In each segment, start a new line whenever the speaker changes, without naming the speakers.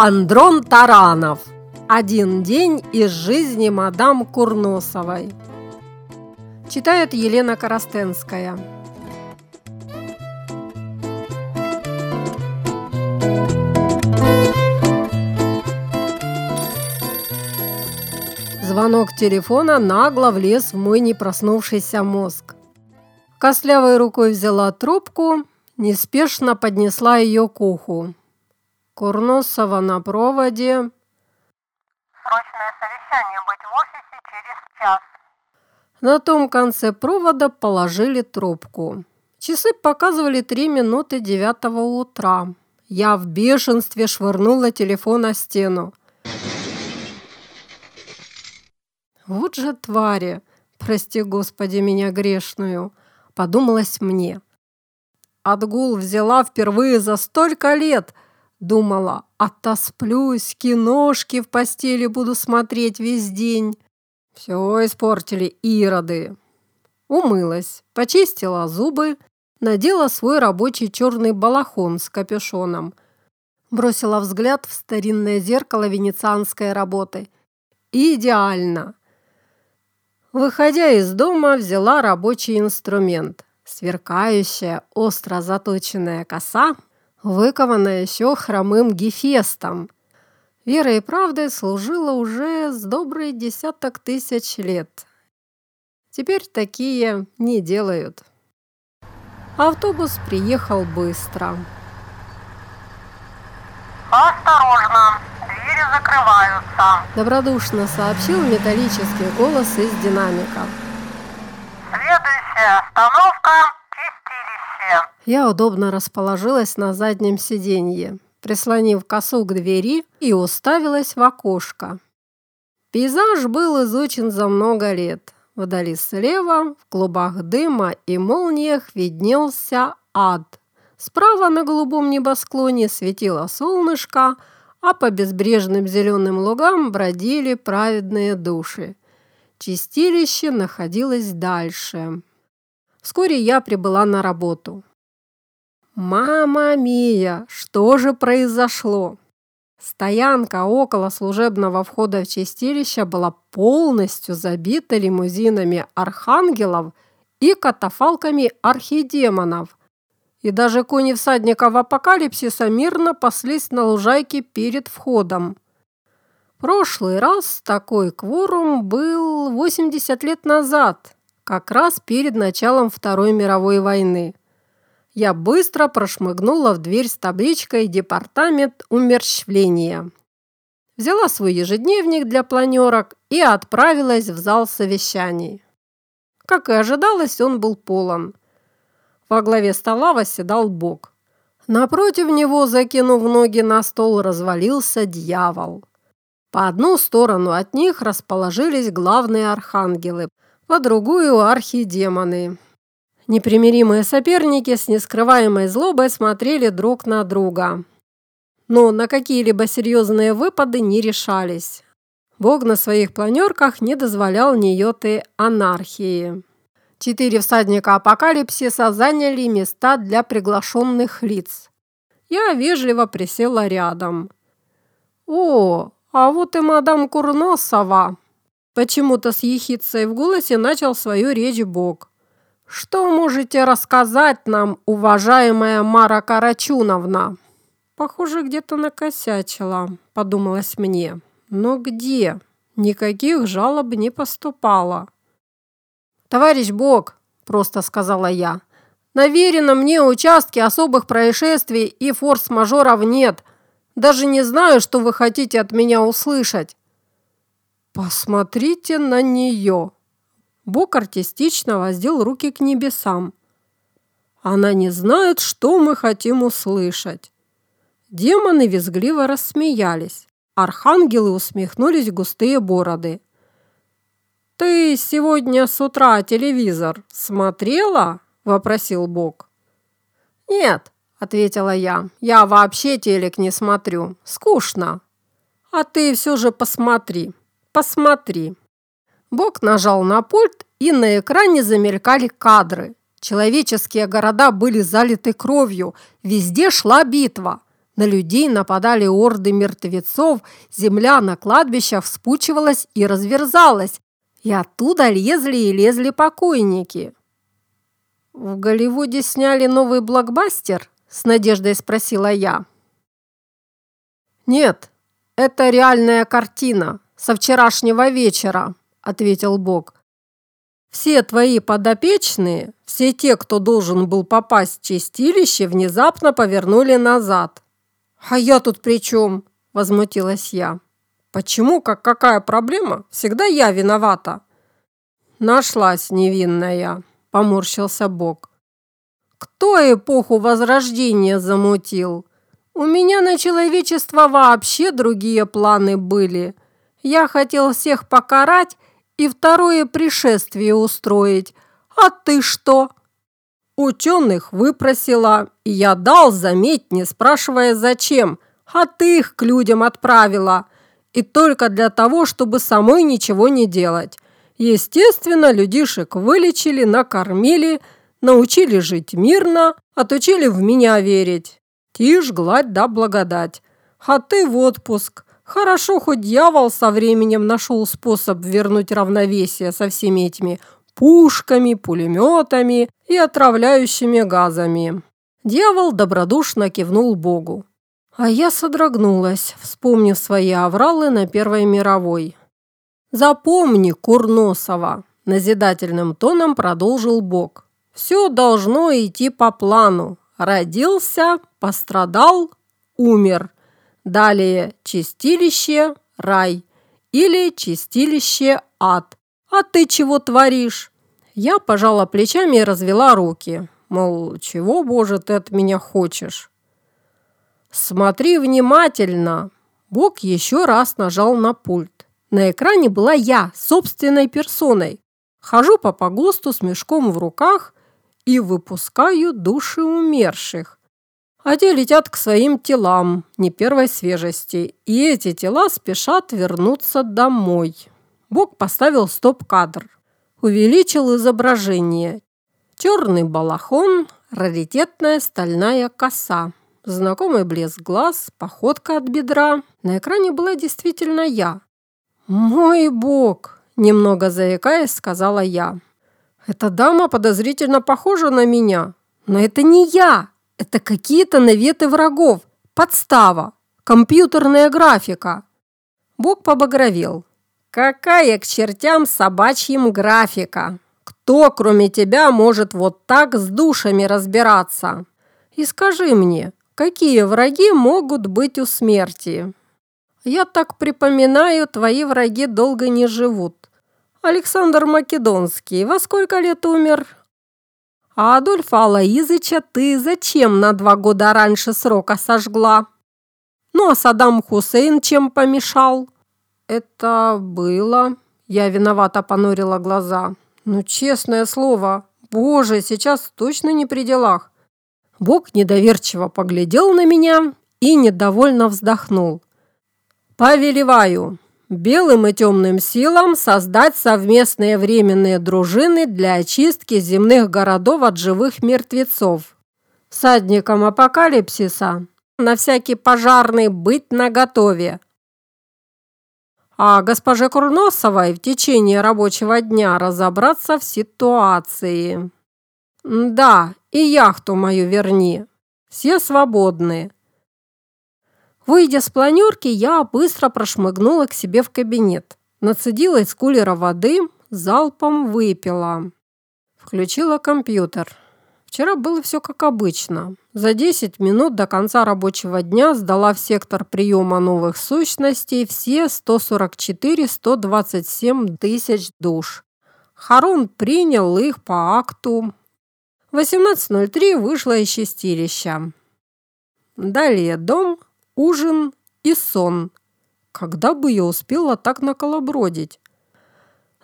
Андрон Таранов. Один день из жизни мадам Курносовой. Читает Елена Коростенская. Звонок телефона нагло влез в мой непроснувшийся мозг. Кослявой рукой взяла трубку, неспешно поднесла ее к уху. Курносова на проводе.
Срочное совещание быть в офисе через час.
На том конце провода положили трубку. Часы показывали три минуты девятого утра. Я в бешенстве швырнула телефон на стену. Вот же твари, прости господи меня грешную, подумалось мне. Отгул взяла впервые за столько лет – Думала, отосплюсь, киношки в постели буду смотреть весь день. Все испортили ироды. Умылась, почистила зубы, надела свой рабочий черный балахон с капюшоном. Бросила взгляд в старинное зеркало венецианской работы. Идеально! Выходя из дома, взяла рабочий инструмент. Сверкающая, остро заточенная коса выкована еще хромым гефестом. Верой и правдой служила уже с добрый десяток тысяч лет. Теперь такие не делают. Автобус приехал быстро.
Осторожно, двери закрываются.
Добродушно сообщил металлический голос из динамика.
Следующая остановка
я удобно расположилась на заднем сиденье, прислонив косу к двери и уставилась в окошко. Пейзаж был изучен за много лет. Вдали слева, в клубах дыма и молниях виднелся ад. Справа на голубом небосклоне светило солнышко, а по безбрежным зеленым лугам бродили праведные души. Чистилище находилось дальше. Вскоре я прибыла на работу. Мама мия, что же произошло? Стоянка около служебного входа в чистилище была полностью забита лимузинами архангелов и катафалками архидемонов. И даже кони всадников апокалипсиса мирно паслись на лужайке перед входом. Прошлый раз такой кворум был 80 лет назад, как раз перед началом Второй мировой войны я быстро прошмыгнула в дверь с табличкой «Департамент умерщвления». Взяла свой ежедневник для планерок и отправилась в зал совещаний. Как и ожидалось, он был полон. Во главе стола восседал Бог. Напротив него, закинув ноги на стол, развалился дьявол. По одну сторону от них расположились главные архангелы, по другую – архидемоны. Непримиримые соперники с нескрываемой злобой смотрели друг на друга. Но на какие-либо серьезные выпады не решались. Бог на своих планерках не дозволял ниоты анархии. Четыре всадника апокалипсиса заняли места для приглашенных лиц. Я вежливо присела рядом. «О, а вот и мадам Курносова!» Почему-то с ехицей в голосе начал свою речь Бог. «Что можете рассказать нам, уважаемая Мара Карачуновна?» «Похоже, где-то накосячила», – подумалось мне. «Но где? Никаких жалоб не поступало». «Товарищ Бог», – просто сказала я, – «наверено мне участки особых происшествий и форс-мажоров нет. Даже не знаю, что вы хотите от меня услышать». «Посмотрите на нее», Бог артистично воздел руки к небесам. Она не знает, что мы хотим услышать. Демоны визгливо рассмеялись. Архангелы усмехнулись густые бороды. «Ты сегодня с утра телевизор смотрела?» – вопросил Бог. «Нет», – ответила я, – «я вообще телек не смотрю. Скучно». «А ты все же посмотри, посмотри». Бог нажал на пульт, и на экране замелькали кадры. Человеческие города были залиты кровью, везде шла битва. На людей нападали орды мертвецов, земля на кладбищах вспучивалась и разверзалась, и оттуда лезли и лезли покойники. «В Голливуде сняли новый блокбастер?» – с надеждой спросила я. «Нет, это реальная картина со вчерашнего вечера», – ответил Бог. «Все твои подопечные, все те, кто должен был попасть в чистилище, внезапно повернули назад». «А я тут при чем?» – возмутилась я. «Почему, как какая проблема? Всегда я виновата». «Нашлась невинная», – поморщился Бог. «Кто эпоху Возрождения замутил? У меня на человечество вообще другие планы были. Я хотел всех покарать и второе пришествие устроить. А ты что?» Ученых выпросила, и я дал, заметь, не спрашивая зачем, а ты их к людям отправила. И только для того, чтобы самой ничего не делать. Естественно, людишек вылечили, накормили, научили жить мирно, отучили в меня верить. Тишь, гладь да благодать. А ты в отпуск. Хорошо, хоть дьявол со временем нашел способ вернуть равновесие со всеми этими пушками, пулеметами и отравляющими газами. Дьявол добродушно кивнул Богу. А я содрогнулась, вспомнив свои авралы на Первой мировой. «Запомни, Курносова!» – назидательным тоном продолжил Бог. «Все должно идти по плану. Родился, пострадал, умер. Далее чистилище – рай или чистилище – ад. А ты чего творишь?» Я пожала плечами и развела руки. Мол, чего, Боже, ты от меня хочешь? «Смотри внимательно!» Бог еще раз нажал на пульт. На экране была я, собственной персоной. Хожу по погосту с мешком в руках и выпускаю души умерших. А те летят к своим телам, не первой свежести, и эти тела спешат вернуться домой. Бог поставил стоп-кадр. Увеличил изображение. Черный балахон, раритетная стальная коса. Знакомый блеск глаз, походка от бедра. На экране была действительно я. «Мой бог!» – немного заикаясь, сказала я. «Эта дама подозрительно похожа на меня. Но это не я. Это какие-то наветы врагов. Подстава. Компьютерная графика». Бог побагровел. «Какая к чертям собачьим графика? Кто, кроме тебя, может вот так с душами разбираться? И скажи мне, какие враги могут быть у смерти?» Я так припоминаю, твои враги долго не живут. Александр Македонский во сколько лет умер? А Адольфа Алаизыча ты зачем на два года раньше срока сожгла? Ну а Саддам Хусейн чем помешал? Это было... Я виновато понурила глаза. Ну, честное слово, боже, сейчас точно не при делах. Бог недоверчиво поглядел на меня и недовольно вздохнул. Повелеваю белым и темным силам создать совместные временные дружины для очистки земных городов от живых мертвецов. Садникам апокалипсиса на всякий пожарный быть наготове. А госпоже Курносовой в течение рабочего дня разобраться в ситуации. Да, и яхту мою верни. Все свободны. Выйдя с планерки, я быстро прошмыгнула к себе в кабинет. Нацедила из кулера воды, залпом выпила. Включила компьютер. Вчера было все как обычно. За 10 минут до конца рабочего дня сдала в сектор приема новых сущностей все 144-127 тысяч душ. Харун принял их по акту. В 18.03 вышла из чистилища. Далее дом, ужин и сон. Когда бы я успела так наколобродить?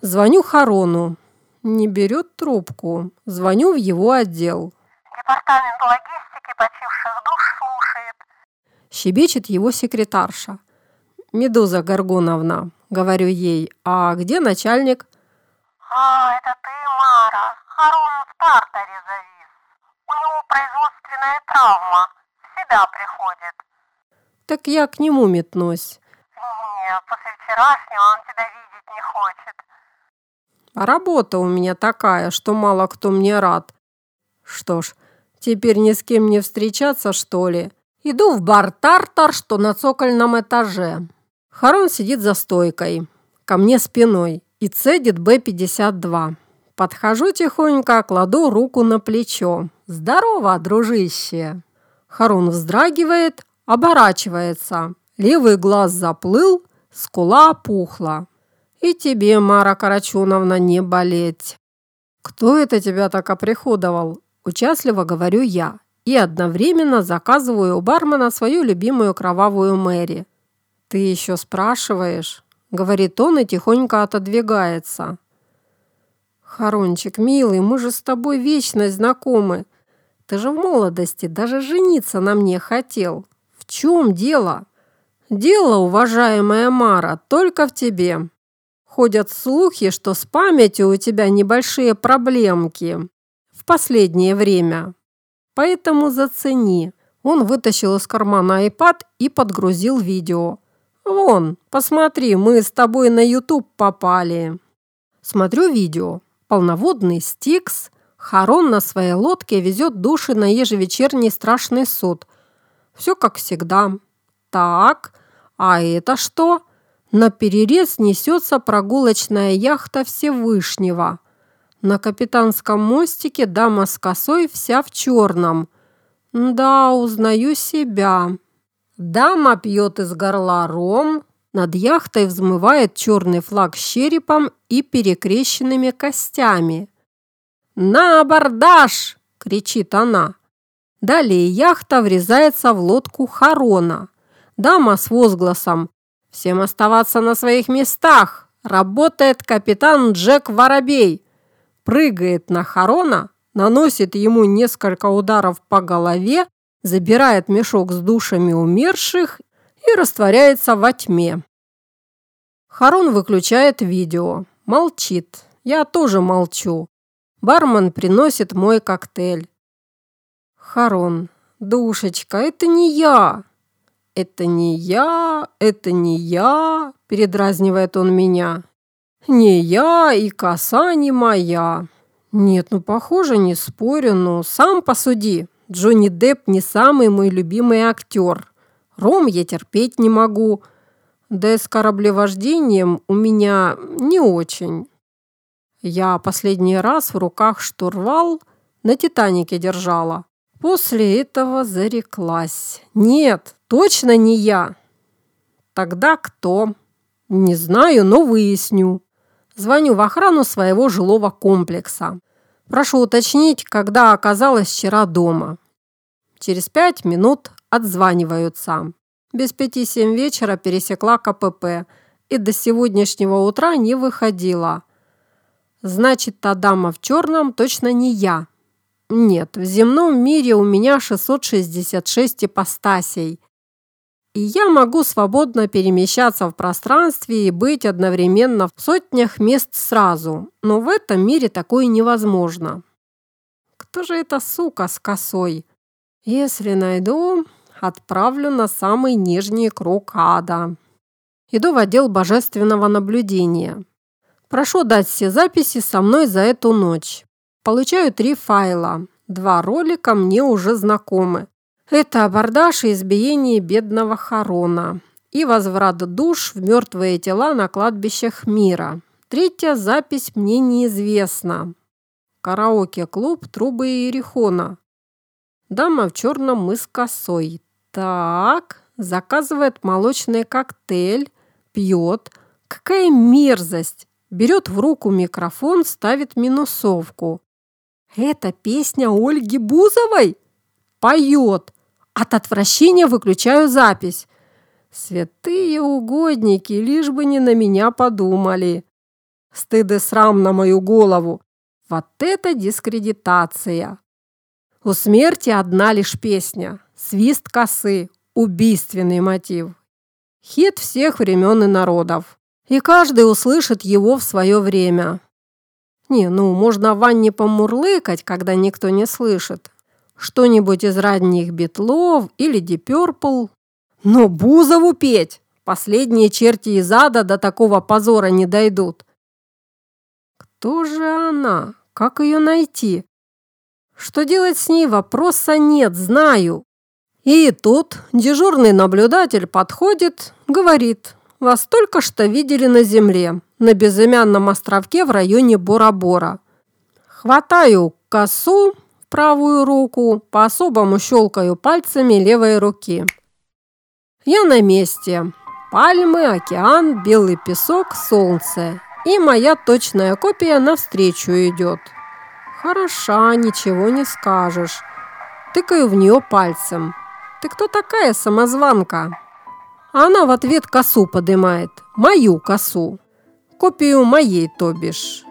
Звоню Харону. Не берет трубку. Звоню в его отдел.
Департамент логистики почивших душ слушает.
Щебечет его секретарша. «Медуза Горгоновна», — говорю ей, «а где начальник?»
«А, это ты, Мара. Харон в Тартаре завис. У него производственная травма. В себя приходит.
Так я к нему метнусь.
Не, после вчерашнего он тебя видеть не хочет.
А работа у меня такая, что мало кто мне рад. Что ж, теперь ни с кем не встречаться, что ли? Иду в бар «Тартар», что на цокольном этаже. Харон сидит за стойкой, ко мне спиной, и цедит Б-52. Подхожу тихонько, кладу руку на плечо. «Здорово, дружище!» Харун вздрагивает, оборачивается. Левый глаз заплыл, скула опухла. «И тебе, Мара Карачуновна, не болеть!» «Кто это тебя так оприходовал?» Участливо говорю я и одновременно заказываю у бармена свою любимую кровавую Мэри. «Ты еще спрашиваешь?» — говорит он и тихонько отодвигается. «Харончик, милый, мы же с тобой вечно знакомы. Ты же в молодости даже жениться на мне хотел. В чем дело?» «Дело, уважаемая Мара, только в тебе. Ходят слухи, что с памятью у тебя небольшие проблемки в последнее время. Поэтому зацени». Он вытащил из кармана iPad и подгрузил видео. «Вон, посмотри, мы с тобой на YouTube попали». Смотрю видео. Полноводный Стикс, Харон на своей лодке везет души на ежевечерний страшный суд. Все как всегда. Так, а это что? На перерез несется прогулочная яхта Всевышнего. На капитанском мостике дама с косой вся в черном. Да, узнаю себя. Дама пьет из горла ром, над яхтой взмывает черный флаг с черепом и перекрещенными костями. «На абордаж!» – кричит она. Далее яхта врезается в лодку Харона. Дама с возгласом «Всем оставаться на своих местах! Работает капитан Джек Воробей!» Прыгает на Харона, наносит ему несколько ударов по голове забирает мешок с душами умерших и растворяется во тьме. Харон выключает видео, молчит. Я тоже молчу. Бармен приносит мой коктейль. Харон, душечка, это не я. Это не я, это не я, передразнивает он меня. Не я и коса не моя. Нет, ну похоже, не спорю, но сам посуди. Джонни Депп не самый мой любимый актер. Ром я терпеть не могу. Да и с кораблевождением у меня не очень. Я последний раз в руках штурвал на «Титанике» держала. После этого зареклась. Нет, точно не я. Тогда кто? Не знаю, но выясню. Звоню в охрану своего жилого комплекса. Прошу уточнить, когда оказалась вчера дома. Через пять минут отзваниваются. Без пяти семь вечера пересекла КПП и до сегодняшнего утра не выходила. Значит, та дама в черном точно не я. Нет, в земном мире у меня 666 ипостасей. И я могу свободно перемещаться в пространстве и быть одновременно в сотнях мест сразу. Но в этом мире такое невозможно. Кто же эта сука с косой? Если найду, отправлю на самый нижний круг ада. Иду в отдел божественного наблюдения. Прошу дать все записи со мной за эту ночь. Получаю три файла. Два ролика мне уже знакомы. Это абордаж и избиение бедного Харона и возврат душ в мертвые тела на кладбищах мира. Третья запись мне неизвестна. Караоке-клуб Трубы Иерихона. Дама в черном мы с косой. Так, заказывает молочный коктейль, пьет. Какая мерзость! Берет в руку микрофон, ставит минусовку. Это песня Ольги Бузовой? Поет. От отвращения выключаю запись. Святые угодники, лишь бы не на меня подумали. Стыд и срам на мою голову. Вот это дискредитация. У смерти одна лишь песня. Свист косы. Убийственный мотив. Хит всех времен и народов. И каждый услышит его в свое время. Не, ну, можно в ванне помурлыкать, когда никто не слышит что-нибудь из ранних битлов или Purple. Но Бузову петь! Последние черти из ада до такого позора не дойдут. Кто же она? Как ее найти? Что делать с ней, вопроса нет, знаю. И тут дежурный наблюдатель подходит, говорит, вас только что видели на земле, на безымянном островке в районе Бора-Бора. Хватаю косу в правую руку, по-особому щелкаю пальцами левой руки. Я на месте. Пальмы, океан, белый песок, солнце. И моя точная копия навстречу идет. Хороша, ничего не скажешь. Тыкаю в нее пальцем. Ты кто такая, самозванка? она в ответ косу подымает. Мою косу. Копию моей, то бишь.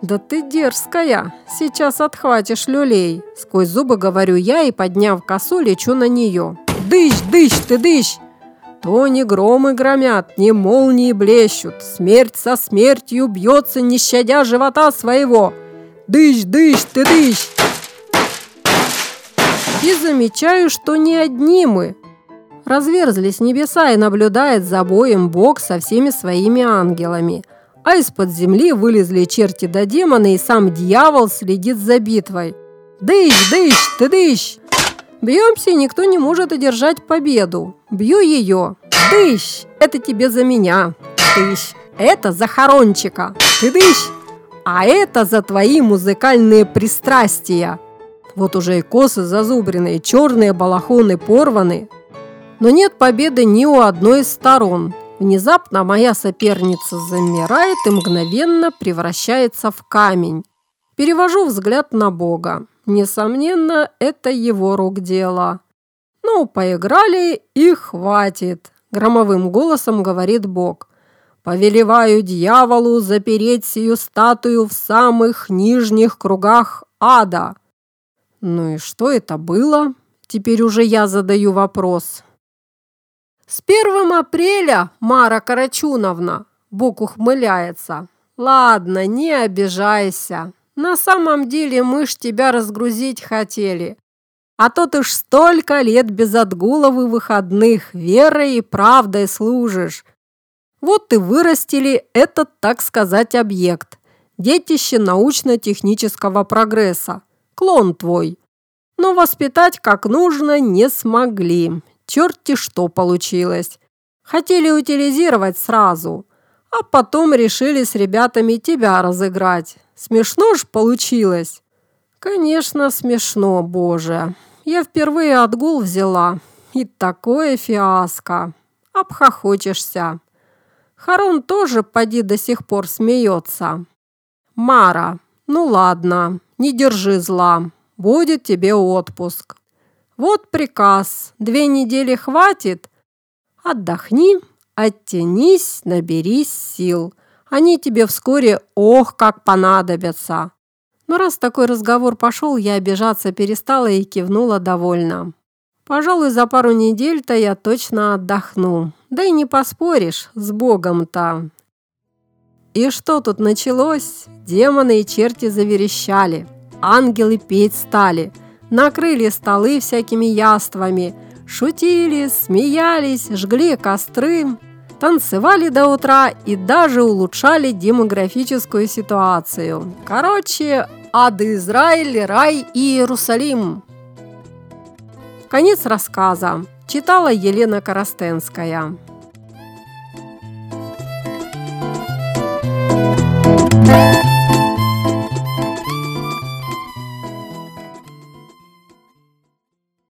«Да ты дерзкая! Сейчас отхватишь люлей!» Сквозь зубы говорю я и, подняв косу, лечу на нее. «Дыщ, дыщ, ты дыщ!» То не громы громят, не молнии блещут, Смерть со смертью бьется, не щадя живота своего. Дыщ, дыщ, ты дыщ! И замечаю, что не одни мы. Разверзлись небеса и наблюдает за боем Бог со всеми своими ангелами. А из-под земли вылезли черти да демоны, и сам дьявол следит за битвой. «Дыщ, дыщ, ты дыщ!» Бьемся, и никто не может одержать победу. Бью ее. Дыщ, это тебе за меня. Дыщ, это за Хорончика. Ты дыщ, а это за твои музыкальные пристрастия. Вот уже и косы зазубренные, черные балахоны порваны. Но нет победы ни у одной из сторон. Внезапно моя соперница замирает и мгновенно превращается в камень. Перевожу взгляд на Бога. Несомненно, это его рук дело. Ну, поиграли и хватит, громовым голосом говорит Бог. Повелеваю дьяволу запереть сию статую в самых нижних кругах ада. Ну и что это было? Теперь уже я задаю вопрос. С 1 апреля, Мара Карачуновна, Бог ухмыляется. Ладно, не обижайся. На самом деле мы ж тебя разгрузить хотели. А то ты ж столько лет без отгулов и выходных верой и правдой служишь. Вот ты вырастили этот, так сказать, объект. Детище научно-технического прогресса. Клон твой. Но воспитать как нужно не смогли. Черти что получилось. Хотели утилизировать сразу, а потом решили с ребятами тебя разыграть. Смешно ж получилось? Конечно, смешно, боже. Я впервые отгул взяла. И такое фиаско. Обхохочешься. Харон тоже, поди, до сих пор смеется. Мара, ну ладно, не держи зла. Будет тебе отпуск. Вот приказ. Две недели хватит. Отдохни, оттянись, наберись сил. Они тебе вскоре ох, как понадобятся. Но раз такой разговор пошел, я обижаться перестала и кивнула довольно. Пожалуй, за пару недель-то я точно отдохну. Да и не поспоришь, с Богом-то. И что тут началось? Демоны и черти заверещали. Ангелы петь стали. Накрыли столы всякими яствами. Шутили, смеялись, жгли костры танцевали до утра и даже улучшали демографическую ситуацию. Короче, ад Израиль, рай и Иерусалим. Конец рассказа. Читала Елена Коростенская.